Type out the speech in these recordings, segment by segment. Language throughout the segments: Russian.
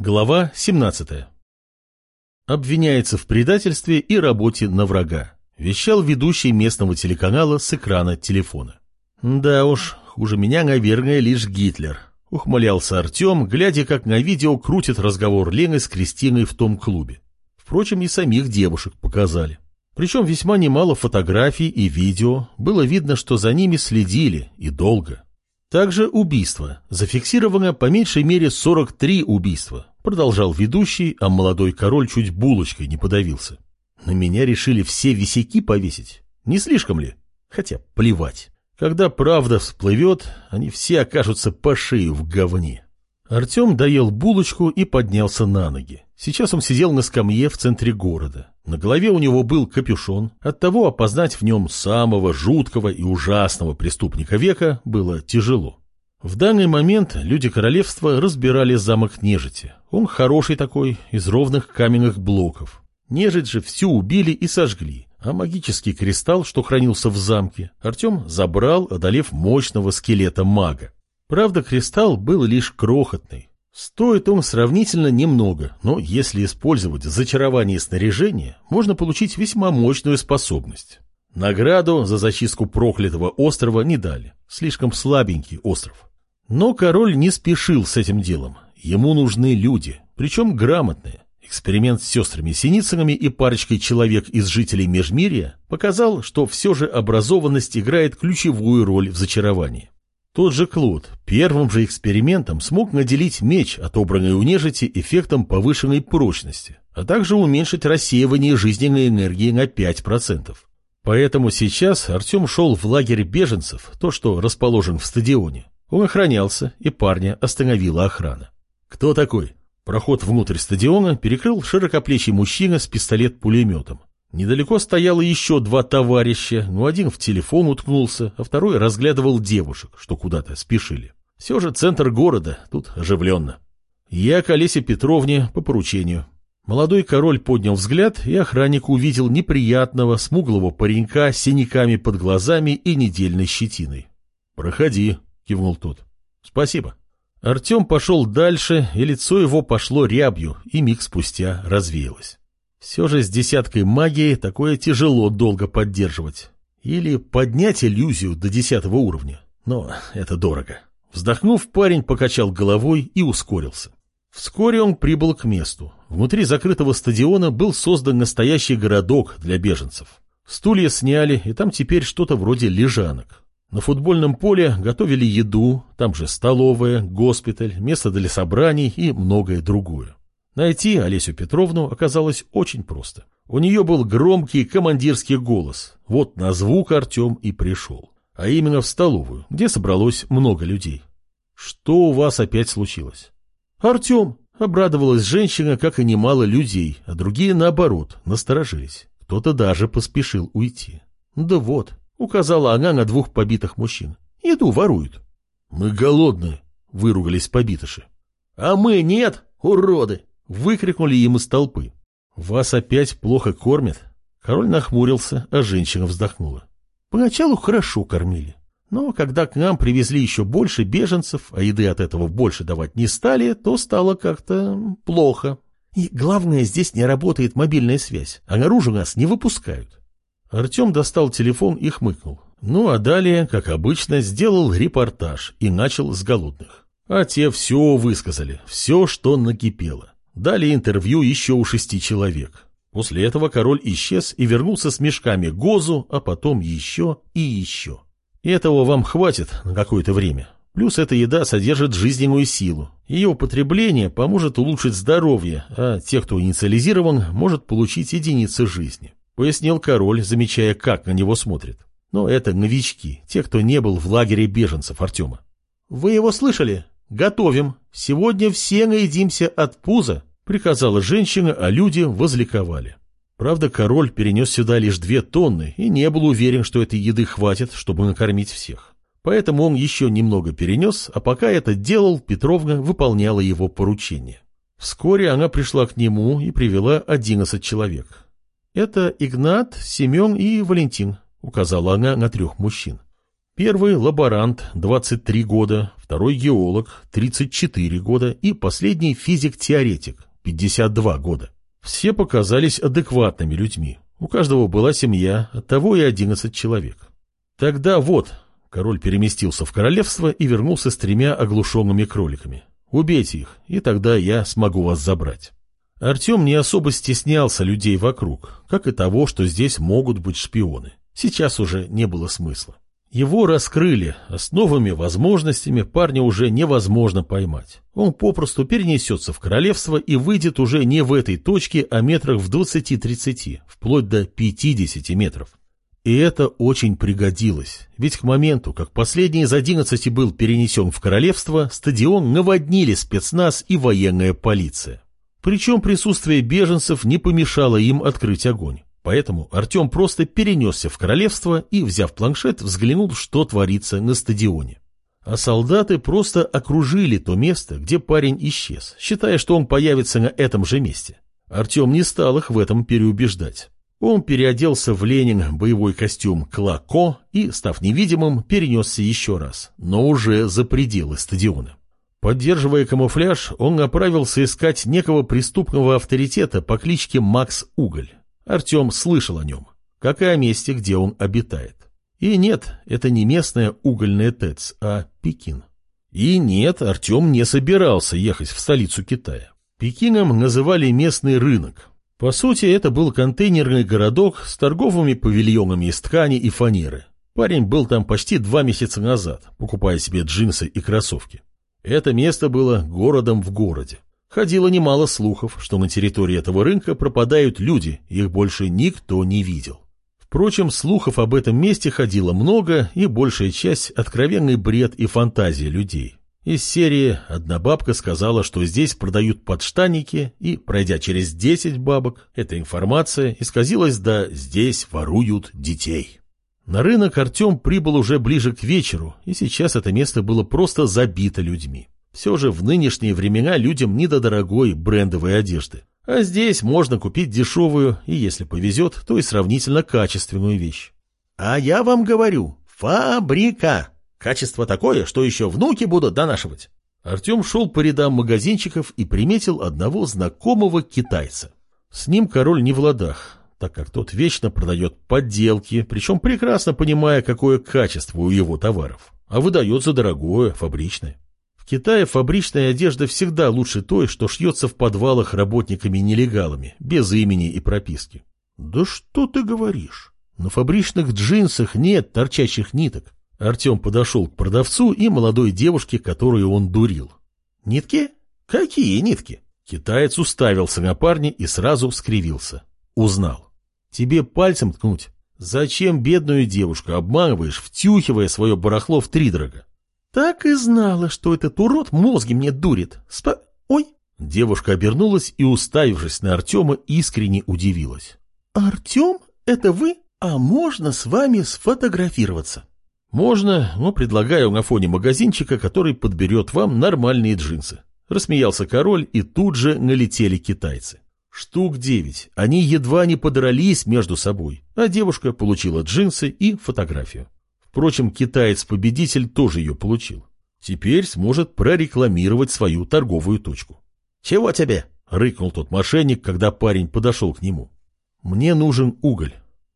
Глава 17. Обвиняется в предательстве и работе на врага. Вещал ведущий местного телеканала с экрана телефона. Да уж, хуже меня, наверное, лишь Гитлер. Ухмылялся Артем, глядя, как на видео крутит разговор Лены с Кристиной в том клубе. Впрочем, и самих девушек показали. Причем весьма немало фотографий и видео. Было видно, что за ними следили и долго. Также убийство. Зафиксировано по меньшей мере 43 убийства. Продолжал ведущий, а молодой король чуть булочкой не подавился. На меня решили все висяки повесить. Не слишком ли? Хотя плевать. Когда правда всплывет, они все окажутся по шею в говне. Артем доел булочку и поднялся на ноги. Сейчас он сидел на скамье в центре города. На голове у него был капюшон. Оттого опознать в нем самого жуткого и ужасного преступника века было тяжело. В данный момент люди королевства разбирали замок нежити. Он хороший такой, из ровных каменных блоков. Нежить же всю убили и сожгли, а магический кристалл, что хранился в замке, Артем забрал, одолев мощного скелета мага. Правда, кристалл был лишь крохотный. Стоит он сравнительно немного, но если использовать зачарование снаряжения, можно получить весьма мощную способность. Награду за зачистку проклятого острова не дали. Слишком слабенький остров. Но король не спешил с этим делом. Ему нужны люди, причем грамотные. Эксперимент с сестрами Синицынами и парочкой человек из жителей Межмирья показал, что все же образованность играет ключевую роль в зачаровании. Тот же Клод первым же экспериментом смог наделить меч, отобранный у нежити, эффектом повышенной прочности, а также уменьшить рассеивание жизненной энергии на 5%. Поэтому сейчас Артем шел в лагерь беженцев, то, что расположен в стадионе. Он охранялся, и парня остановила охрана. «Кто такой?» Проход внутрь стадиона перекрыл широкоплечий мужчина с пистолет-пулеметом. Недалеко стояло еще два товарища, но один в телефон уткнулся, а второй разглядывал девушек, что куда-то спешили. Все же центр города, тут оживленно. Я к Олесе Петровне по поручению. Молодой король поднял взгляд, и охранник увидел неприятного, смуглого паренька с синяками под глазами и недельной щетиной. «Проходи», — кивнул тот. «Спасибо». Артем пошел дальше, и лицо его пошло рябью, и миг спустя развеялось. Все же с десяткой магии такое тяжело долго поддерживать. Или поднять иллюзию до десятого уровня. Но это дорого. Вздохнув, парень покачал головой и ускорился. Вскоре он прибыл к месту. Внутри закрытого стадиона был создан настоящий городок для беженцев. Стулья сняли, и там теперь что-то вроде лежанок. На футбольном поле готовили еду, там же столовая, госпиталь, место для собраний и многое другое. Найти Олесю Петровну оказалось очень просто. У нее был громкий командирский голос. Вот на звук Артем и пришел. А именно в столовую, где собралось много людей. Что у вас опять случилось? Артем! Обрадовалась женщина, как и немало людей, а другие, наоборот, насторожились. Кто-то даже поспешил уйти. Да вот, указала она на двух побитых мужчин. Еду воруют. Мы голодные, выругались побитыши. А мы нет, уроды, Выкрикнули им из толпы. «Вас опять плохо кормят?» Король нахмурился, а женщина вздохнула. «Поначалу хорошо кормили, но когда к нам привезли еще больше беженцев, а еды от этого больше давать не стали, то стало как-то плохо. И главное, здесь не работает мобильная связь, а наружу нас не выпускают». Артем достал телефон и хмыкнул. Ну, а далее, как обычно, сделал репортаж и начал с голодных. А те все высказали, все, что накипело. Дали интервью еще у шести человек. После этого король исчез и вернулся с мешками гозу, а потом еще и еще. Этого вам хватит на какое-то время. Плюс эта еда содержит жизненную силу. Ее употребление поможет улучшить здоровье, а те, кто инициализирован, может получить единицы жизни. Пояснил король, замечая, как на него смотрят. Но это новички, те, кто не был в лагере беженцев Артема. «Вы его слышали? Готовим. Сегодня все наедимся от пуза Приказала женщина, а люди возликовали. Правда, король перенес сюда лишь две тонны и не был уверен, что этой еды хватит, чтобы накормить всех. Поэтому он еще немного перенес, а пока это делал, Петровна выполняла его поручение. Вскоре она пришла к нему и привела одиннадцать человек. «Это Игнат, Семен и Валентин», — указала она на трех мужчин. Первый – лаборант, 23 года, второй – геолог, 34 года и последний – физик-теоретик, 52 года. Все показались адекватными людьми. У каждого была семья, оттого и 11 человек. Тогда вот, король переместился в королевство и вернулся с тремя оглушенными кроликами. Убейте их, и тогда я смогу вас забрать. Артем не особо стеснялся людей вокруг, как и того, что здесь могут быть шпионы. Сейчас уже не было смысла. Его раскрыли, а с новыми возможностями парня уже невозможно поймать. Он попросту перенесется в королевство и выйдет уже не в этой точке, а метрах в 20-30, вплоть до 50 метров. И это очень пригодилось, ведь к моменту, как последний из 11 был перенесен в королевство, стадион наводнили спецназ и военная полиция. Причем присутствие беженцев не помешало им открыть огонь. Поэтому Артем просто перенесся в королевство и, взяв планшет, взглянул, что творится на стадионе. А солдаты просто окружили то место, где парень исчез, считая, что он появится на этом же месте. Артем не стал их в этом переубеждать. Он переоделся в Ленин боевой костюм Клако и, став невидимым, перенесся еще раз, но уже за пределы стадиона. Поддерживая камуфляж, он направился искать некого преступного авторитета по кличке Макс Уголь. Артем слышал о нем, как и о месте, где он обитает. И нет, это не местная угольная ТЭЦ, а Пекин. И нет, Артем не собирался ехать в столицу Китая. Пекином называли местный рынок. По сути, это был контейнерный городок с торговыми павильонами из ткани и фанеры. Парень был там почти два месяца назад, покупая себе джинсы и кроссовки. Это место было городом в городе. Ходило немало слухов, что на территории этого рынка пропадают люди, их больше никто не видел. Впрочем, слухов об этом месте ходило много, и большая часть – откровенный бред и фантазия людей. Из серии «Одна бабка сказала, что здесь продают подштанники», и, пройдя через 10 бабок, эта информация исказилась до «здесь воруют детей». На рынок Артем прибыл уже ближе к вечеру, и сейчас это место было просто забито людьми. Все же в нынешние времена людям не до дорогой брендовой одежды. А здесь можно купить дешевую и, если повезет, то и сравнительно качественную вещь. А я вам говорю, фабрика. Качество такое, что еще внуки будут донашивать. Артем шел по рядам магазинчиков и приметил одного знакомого китайца. С ним король не в ладах, так как тот вечно продает подделки, причем прекрасно понимая, какое качество у его товаров, а выдает за дорогое, фабричное. Китае фабричная одежда всегда лучше той, что шьется в подвалах работниками-нелегалами, без имени и прописки. Да что ты говоришь? На фабричных джинсах нет торчащих ниток. Артем подошел к продавцу и молодой девушке, которую он дурил. Нитки? Какие нитки? Китаец уставился на парня и сразу скривился. Узнал. Тебе пальцем ткнуть? Зачем бедную девушку обманываешь, втюхивая свое барахло в тридорога? Так и знала, что этот урод мозги мне дурит. Спа... Ой. Девушка обернулась и, уставившись на Артема, искренне удивилась. Артем, это вы? А можно с вами сфотографироваться? Можно, но предлагаю на фоне магазинчика, который подберет вам нормальные джинсы. Рассмеялся король, и тут же налетели китайцы. Штук девять. Они едва не подрались между собой, а девушка получила джинсы и фотографию. Впрочем, китаец-победитель тоже ее получил. Теперь сможет прорекламировать свою торговую точку. «Чего тебе?» — рыкнул тот мошенник, когда парень подошел к нему. «Мне нужен уголь».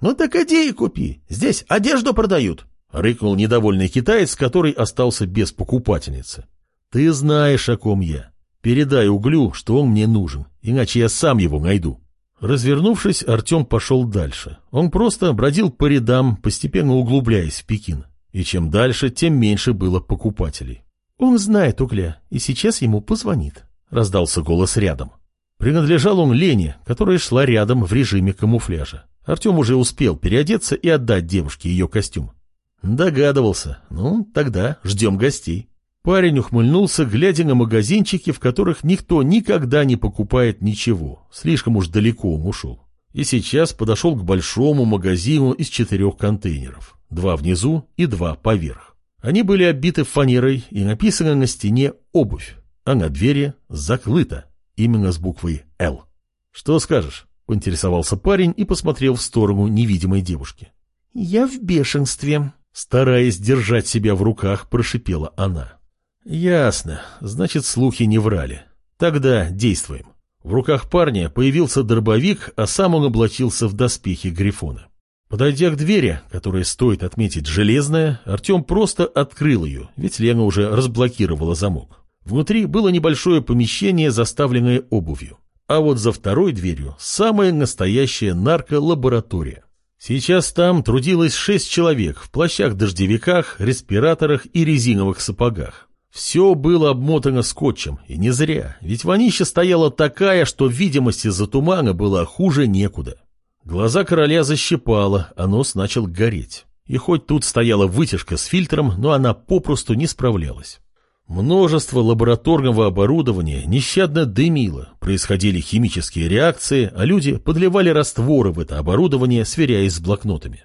«Ну так иди и купи. Здесь одежду продают», — рыкнул недовольный китаец, который остался без покупательницы. «Ты знаешь, о ком я. Передай углю, что он мне нужен, иначе я сам его найду». Развернувшись, Артем пошел дальше. Он просто бродил по рядам, постепенно углубляясь в Пекин. И чем дальше, тем меньше было покупателей. «Он знает угля, и сейчас ему позвонит», — раздался голос рядом. Принадлежал он Лене, которая шла рядом в режиме камуфляжа. Артем уже успел переодеться и отдать девушке ее костюм. Догадывался. Ну, тогда ждем гостей. Парень ухмыльнулся, глядя на магазинчики, в которых никто никогда не покупает ничего. Слишком уж далеко он ушел. И сейчас подошел к большому магазину из четырех контейнеров. Два внизу и два поверх. Они были оббиты фанерой и написано на стене «Обувь», а на двери «Закрыто», именно с буквой «Л». «Что скажешь?» — поинтересовался парень и посмотрел в сторону невидимой девушки. «Я в бешенстве», Стараясь держать себя в руках, прошипела она. Ясно, значит, слухи не врали. Тогда действуем. В руках парня появился дробовик, а сам он облачился в доспехи Грифона. Подойдя к двери, которая, стоит отметить, железная, Артем просто открыл ее, ведь Лена уже разблокировала замок. Внутри было небольшое помещение, заставленное обувью. А вот за второй дверью самая настоящая нарколаборатория. Сейчас там трудилось шесть человек в плащах-дождевиках, респираторах и резиновых сапогах. Все было обмотано скотчем, и не зря, ведь вонища стояла такая, что видимость из-за тумана была хуже некуда. Глаза короля защипало, а нос начал гореть. И хоть тут стояла вытяжка с фильтром, но она попросту не справлялась. Множество лабораторного оборудования нещадно дымило, происходили химические реакции, а люди подливали растворы в это оборудование, сверяясь с блокнотами.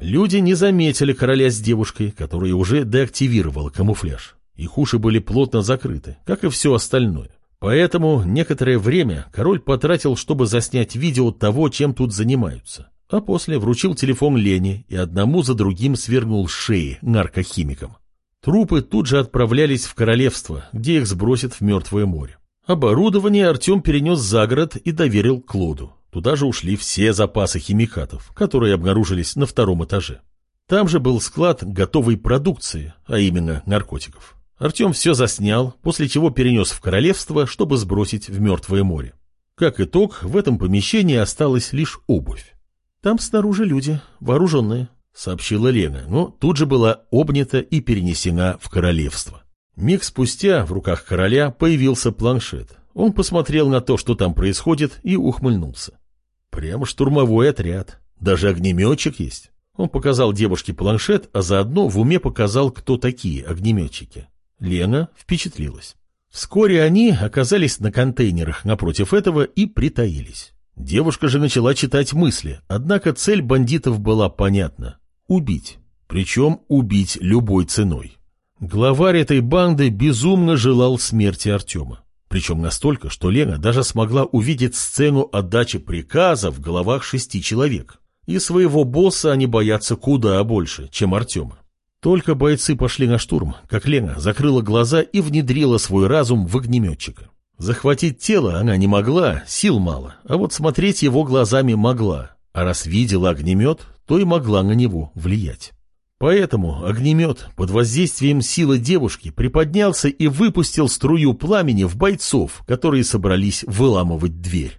Люди не заметили короля с девушкой, которая уже деактивировала камуфляж. Их уши были плотно закрыты, как и все остальное. Поэтому некоторое время король потратил, чтобы заснять видео того, чем тут занимаются, а после вручил телефон Лене и одному за другим свергнул шеи наркохимикам. Трупы тут же отправлялись в королевство, где их сбросят в Мертвое море. Оборудование Артем перенес за город и доверил Клоду. Туда же ушли все запасы химикатов, которые обнаружились на втором этаже. Там же был склад готовой продукции, а именно наркотиков. Артем все заснял, после чего перенес в королевство, чтобы сбросить в Мертвое море. Как итог, в этом помещении осталась лишь обувь. Там снаружи люди, вооруженные, сообщила Лена, но тут же была обнята и перенесена в королевство. Миг спустя в руках короля появился планшет. Он посмотрел на то, что там происходит, и ухмыльнулся. Прямо штурмовой отряд. Даже огнеметчик есть. Он показал девушке планшет, а заодно в уме показал, кто такие огнеметчики. Лена впечатлилась. Вскоре они оказались на контейнерах напротив этого и притаились. Девушка же начала читать мысли, однако цель бандитов была понятна – убить. Причем убить любой ценой. Главарь этой банды безумно желал смерти Артема. Причем настолько, что Лена даже смогла увидеть сцену отдачи приказа в головах шести человек. И своего босса они боятся куда больше, чем Артема. Только бойцы пошли на штурм, как Лена закрыла глаза и внедрила свой разум в огнеметчика. Захватить тело она не могла, сил мало, а вот смотреть его глазами могла. А раз видела огнемет, то и могла на него влиять. Поэтому огнемет под воздействием силы девушки приподнялся и выпустил струю пламени в бойцов, которые собрались выламывать дверь.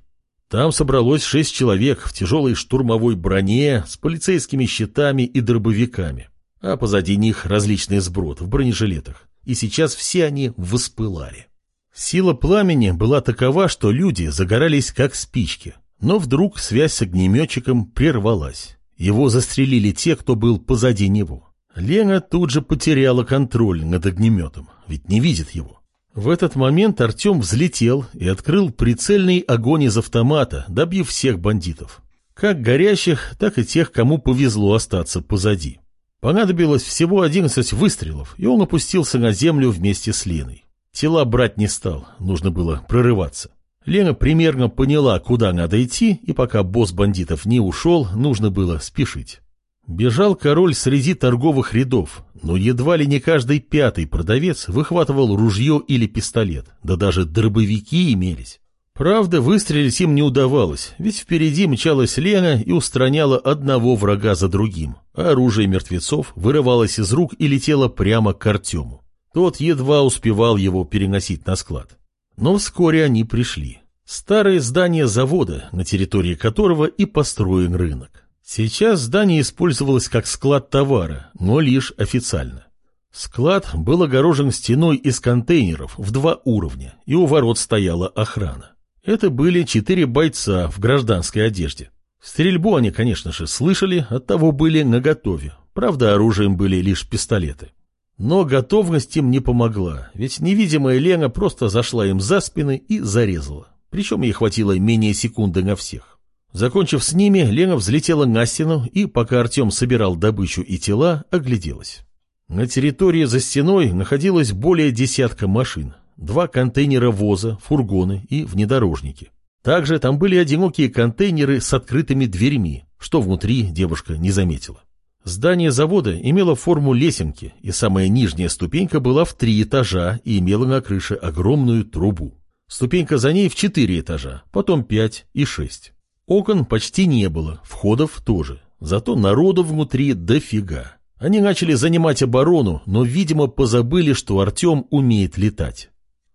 Там собралось шесть человек в тяжелой штурмовой броне с полицейскими щитами и дробовиками а позади них различный сброд в бронежилетах, и сейчас все они воспылали. Сила пламени была такова, что люди загорались как спички, но вдруг связь с огнеметчиком прервалась. Его застрелили те, кто был позади него. Лена тут же потеряла контроль над огнеметом, ведь не видит его. В этот момент Артем взлетел и открыл прицельный огонь из автомата, добив всех бандитов. Как горящих, так и тех, кому повезло остаться позади. Понадобилось всего одиннадцать выстрелов, и он опустился на землю вместе с Леной. Тела брать не стал, нужно было прорываться. Лена примерно поняла, куда надо идти, и пока босс бандитов не ушел, нужно было спешить. Бежал король среди торговых рядов, но едва ли не каждый пятый продавец выхватывал ружье или пистолет, да даже дробовики имелись. Правда, выстрелить им не удавалось, ведь впереди мчалась Лена и устраняла одного врага за другим, а оружие мертвецов вырывалось из рук и летело прямо к Артему. Тот едва успевал его переносить на склад. Но вскоре они пришли. Старое здание завода, на территории которого и построен рынок. Сейчас здание использовалось как склад товара, но лишь официально. Склад был огорожен стеной из контейнеров в два уровня, и у ворот стояла охрана. Это были четыре бойца в гражданской одежде. Стрельбу они, конечно же, слышали, оттого были наготове. Правда, оружием были лишь пистолеты. Но готовность им не помогла, ведь невидимая Лена просто зашла им за спины и зарезала. Причем ей хватило менее секунды на всех. Закончив с ними, Лена взлетела на стену и, пока Артем собирал добычу и тела, огляделась. На территории за стеной находилось более десятка машин, два контейнера воза, фургоны и внедорожники. Также там были одинокие контейнеры с открытыми дверьми, что внутри девушка не заметила. Здание завода имело форму лесенки, и самая нижняя ступенька была в три этажа и имела на крыше огромную трубу. Ступенька за ней в четыре этажа, потом пять и шесть. Окон почти не было, входов тоже. Зато народу внутри дофига. Они начали занимать оборону, но, видимо, позабыли, что Артем умеет летать.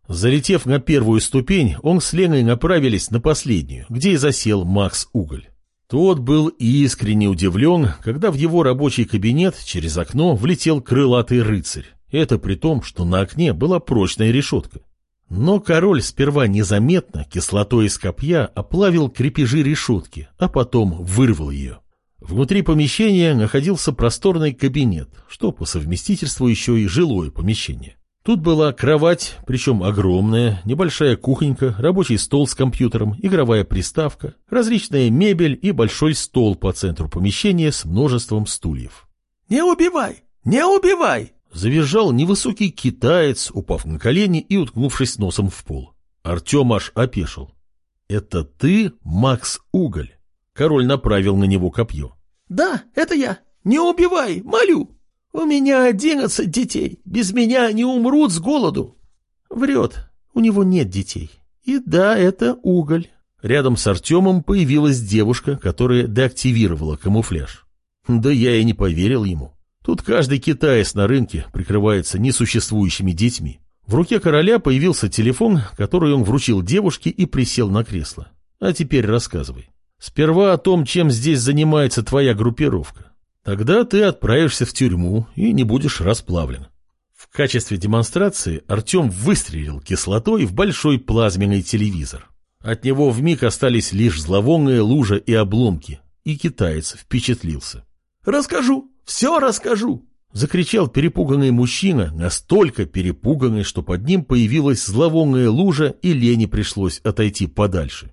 Залетев на первую ступень, он с Леной направились на последнюю, где и засел Макс Уголь. Тот был искренне удивлен, когда в его рабочий кабинет через окно влетел крылатый рыцарь. Это при том, что на окне была прочная решетка. Но король сперва незаметно кислотой из копья оплавил крепежи решетки, а потом вырвал ее. Внутри помещения находился просторный кабинет, что по совместительству еще и жилое помещение. Тут была кровать, причем огромная, небольшая кухонька, рабочий стол с компьютером, игровая приставка, различная мебель и большой стол по центру помещения с множеством стульев. «Не убивай! Не убивай!» Завизжал невысокий китаец, упав на колени и уткнувшись носом в пол. Артем аж опешил. «Это ты, Макс Уголь?» Король направил на него копье. «Да, это я. Не убивай, молю. У меня одиннадцать детей. Без меня они умрут с голоду». Врет. У него нет детей. И да, это Уголь. Рядом с Артемом появилась девушка, которая деактивировала камуфляж. Да я и не поверил ему. Тут каждый китаец на рынке прикрывается несуществующими детьми. В руке короля появился телефон, который он вручил девушке и присел на кресло. А теперь рассказывай. Сперва о том, чем здесь занимается твоя группировка. Тогда ты отправишься в тюрьму и не будешь расплавлен. В качестве демонстрации Артем выстрелил кислотой в большой плазменный телевизор. От него вмиг остались лишь зловонная лужа и обломки, и китаец впечатлился. «Расскажу!» Все расскажу!» Закричал перепуганный мужчина, настолько перепуганный, что под ним появилась зловонная лужа, и Лене пришлось отойти подальше.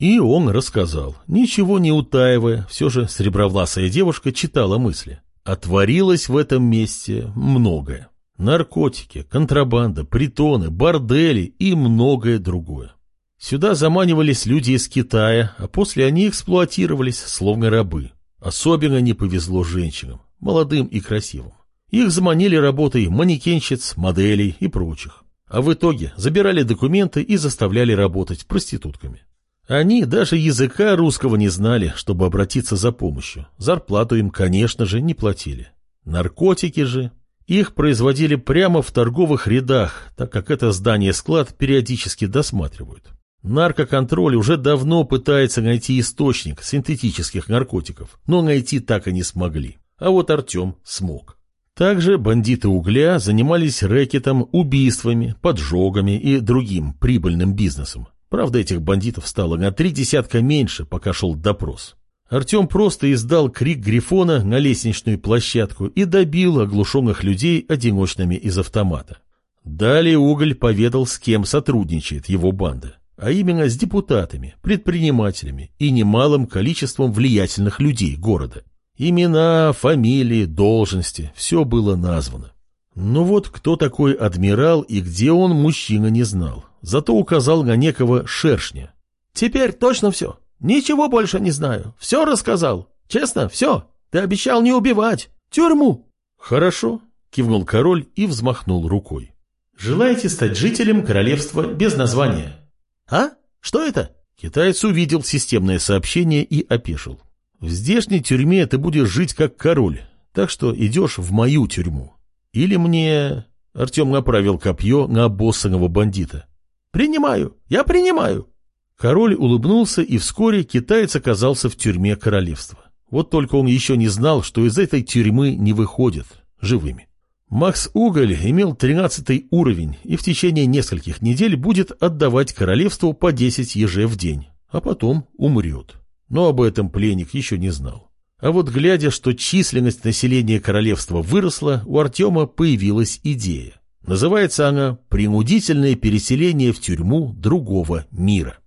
И он рассказал, ничего не утаивая, все же сребровласая девушка читала мысли. Отворилось в этом месте многое. Наркотики, контрабанда, притоны, бордели и многое другое. Сюда заманивались люди из Китая, а после они эксплуатировались, словно рабы. Особенно не повезло женщинам молодым и красивым. Их заманили работой манекенщиц, моделей и прочих. А в итоге забирали документы и заставляли работать проститутками. Они даже языка русского не знали, чтобы обратиться за помощью. Зарплату им, конечно же, не платили. Наркотики же... Их производили прямо в торговых рядах, так как это здание-склад периодически досматривают. Наркоконтроль уже давно пытается найти источник синтетических наркотиков, но найти так и не смогли а вот Артем смог. Также бандиты угля занимались рэкетом, убийствами, поджогами и другим прибыльным бизнесом. Правда, этих бандитов стало на три десятка меньше, пока шел допрос. Артем просто издал крик Грифона на лестничную площадку и добил оглушенных людей одиночными из автомата. Далее Уголь поведал, с кем сотрудничает его банда, а именно с депутатами, предпринимателями и немалым количеством влиятельных людей города. Имена, фамилии, должности – все было названо. Но вот кто такой адмирал и где он, мужчина не знал. Зато указал на некого шершня. «Теперь точно все. Ничего больше не знаю. Все рассказал. Честно, все. Ты обещал не убивать. Тюрьму». «Хорошо», – кивнул король и взмахнул рукой. «Желаете стать жителем королевства без названия?» «А? Что это?» Китаец увидел системное сообщение и опешил. В здешней тюрьме ты будешь жить как король, так что идешь в мою тюрьму. Или мне...» Артем направил копье на обоссанного бандита. «Принимаю, я принимаю». Король улыбнулся, и вскоре китаец оказался в тюрьме королевства. Вот только он еще не знал, что из этой тюрьмы не выходят живыми. Макс Уголь имел тринадцатый уровень и в течение нескольких недель будет отдавать королевству по 10 еже в день, а потом умрет. Но об этом пленник еще не знал. А вот глядя, что численность населения королевства выросла, у Артема появилась идея. Называется она «Принудительное переселение в тюрьму другого мира».